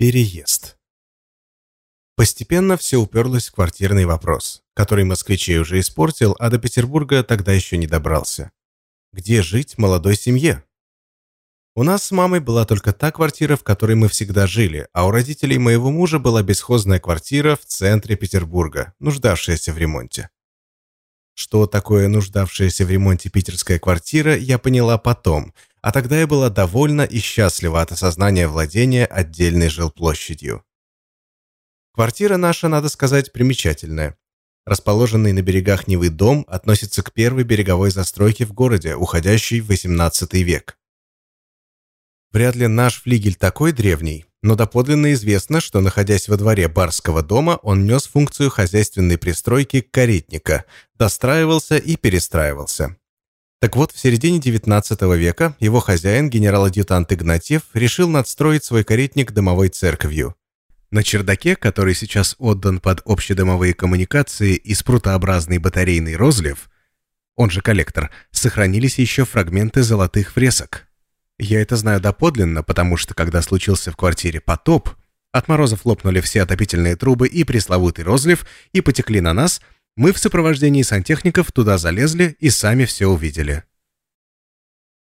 Переезд. Постепенно все уперлось в квартирный вопрос, который москвичей уже испортил, а до Петербурга тогда еще не добрался. Где жить молодой семье? У нас с мамой была только та квартира, в которой мы всегда жили, а у родителей моего мужа была бесхозная квартира в центре Петербурга, нуждавшаяся в ремонте. Что такое нуждавшаяся в ремонте питерская квартира, я поняла потом – а тогда я была довольна и счастлива от осознания владения отдельной жилплощадью. Квартира наша, надо сказать, примечательная. Расположенный на берегах Невы дом относится к первой береговой застройке в городе, уходящей в XVIII век. Вряд ли наш флигель такой древний, но доподлинно известно, что, находясь во дворе барского дома, он нес функцию хозяйственной пристройки каретника, достраивался и перестраивался. Так вот, в середине XIX века его хозяин, генерал-адъютант Игнатьев, решил надстроить свой каретник домовой церковью. На чердаке, который сейчас отдан под общедомовые коммуникации и спрутообразный батарейный розлив, он же коллектор, сохранились еще фрагменты золотых фресок. Я это знаю доподлинно, потому что, когда случился в квартире потоп, от морозов лопнули все отопительные трубы и пресловутый розлив, и потекли на нас – мы в сопровождении сантехников туда залезли и сами все увидели.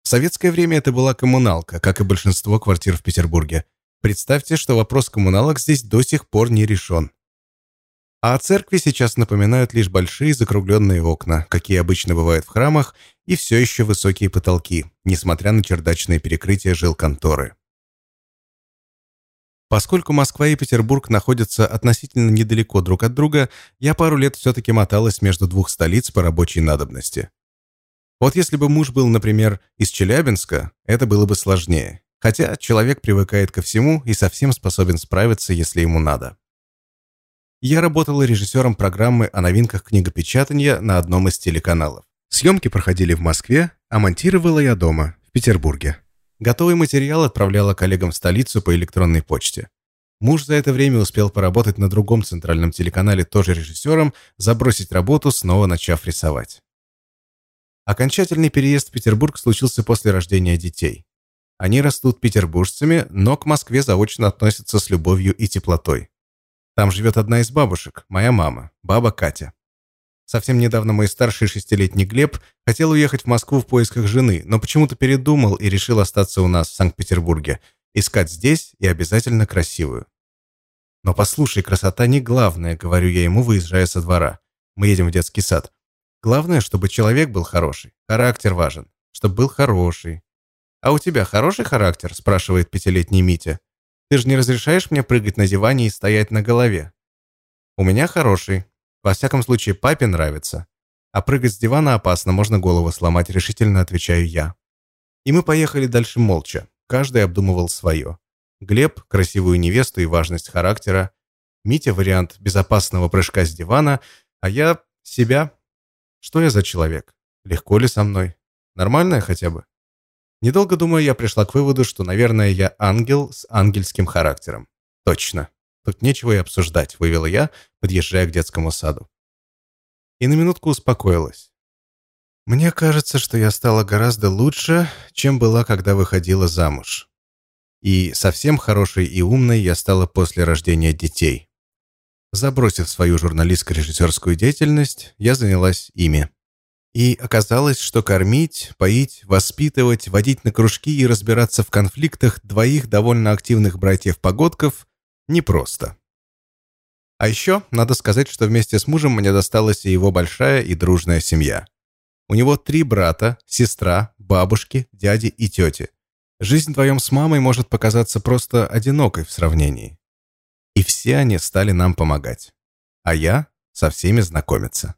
В советское время это была коммуналка, как и большинство квартир в Петербурге. Представьте, что вопрос коммуналок здесь до сих пор не решен. А о церкви сейчас напоминают лишь большие закругленные окна, какие обычно бывают в храмах, и все еще высокие потолки, несмотря на чердачное перекрытие жилконторы. Поскольку Москва и Петербург находятся относительно недалеко друг от друга, я пару лет все-таки моталась между двух столиц по рабочей надобности. Вот если бы муж был, например, из Челябинска, это было бы сложнее. Хотя человек привыкает ко всему и совсем способен справиться, если ему надо. Я работала режиссером программы о новинках книгопечатания на одном из телеканалов. Съемки проходили в Москве, а монтировала я дома, в Петербурге. Готовый материал отправляла коллегам в столицу по электронной почте. Муж за это время успел поработать на другом центральном телеканале тоже режиссером, забросить работу, снова начав рисовать. Окончательный переезд в Петербург случился после рождения детей. Они растут петербуржцами, но к Москве заочно относятся с любовью и теплотой. Там живет одна из бабушек, моя мама, баба Катя. Совсем недавно мой старший шестилетний Глеб хотел уехать в Москву в поисках жены, но почему-то передумал и решил остаться у нас в Санкт-Петербурге, искать здесь и обязательно красивую. Но послушай, красота не главное, говорю я ему, выезжая со двора. Мы едем в детский сад. Главное, чтобы человек был хороший. Характер важен. Чтобы был хороший. «А у тебя хороший характер?» – спрашивает пятилетний Митя. «Ты же не разрешаешь мне прыгать на диване и стоять на голове?» «У меня хороший. Во всяком случае, папе нравится. А прыгать с дивана опасно, можно голову сломать, решительно отвечаю я. И мы поехали дальше молча. Каждый обдумывал свое. Глеб – красивую невесту и важность характера. Митя – вариант безопасного прыжка с дивана. А я – себя. Что я за человек? Легко ли со мной? Нормальная хотя бы? Недолго думая, я пришла к выводу, что, наверное, я ангел с ангельским характером. Точно. Тут нечего и обсуждать, вывела я, подъезжая к детскому саду. И на минутку успокоилась. Мне кажется, что я стала гораздо лучше, чем была, когда выходила замуж. И совсем хорошей и умной я стала после рождения детей. Забросив свою журналистско-режиссерскую деятельность, я занялась ими. И оказалось, что кормить, поить, воспитывать, водить на кружки и разбираться в конфликтах двоих довольно активных братьев-погодков непросто. А еще надо сказать, что вместе с мужем мне досталась и его большая и дружная семья. У него три брата, сестра, бабушки, дяди и тети. Жизнь вдвоем с мамой может показаться просто одинокой в сравнении. И все они стали нам помогать. А я со всеми знакомиться.